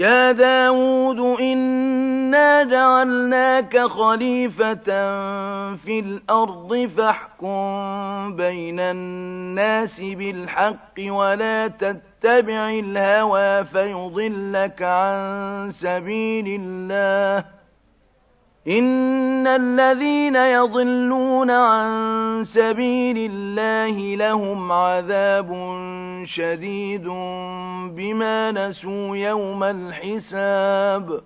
يا داود إنا جعلناك خليفة في الأرض فاحكم بين الناس بالحق ولا تتبع الهوى فيضلك عن سبيل الله إن الذين يضلون عن سبيل الله لهم عذاب شديد بما نسوا يوم الحساب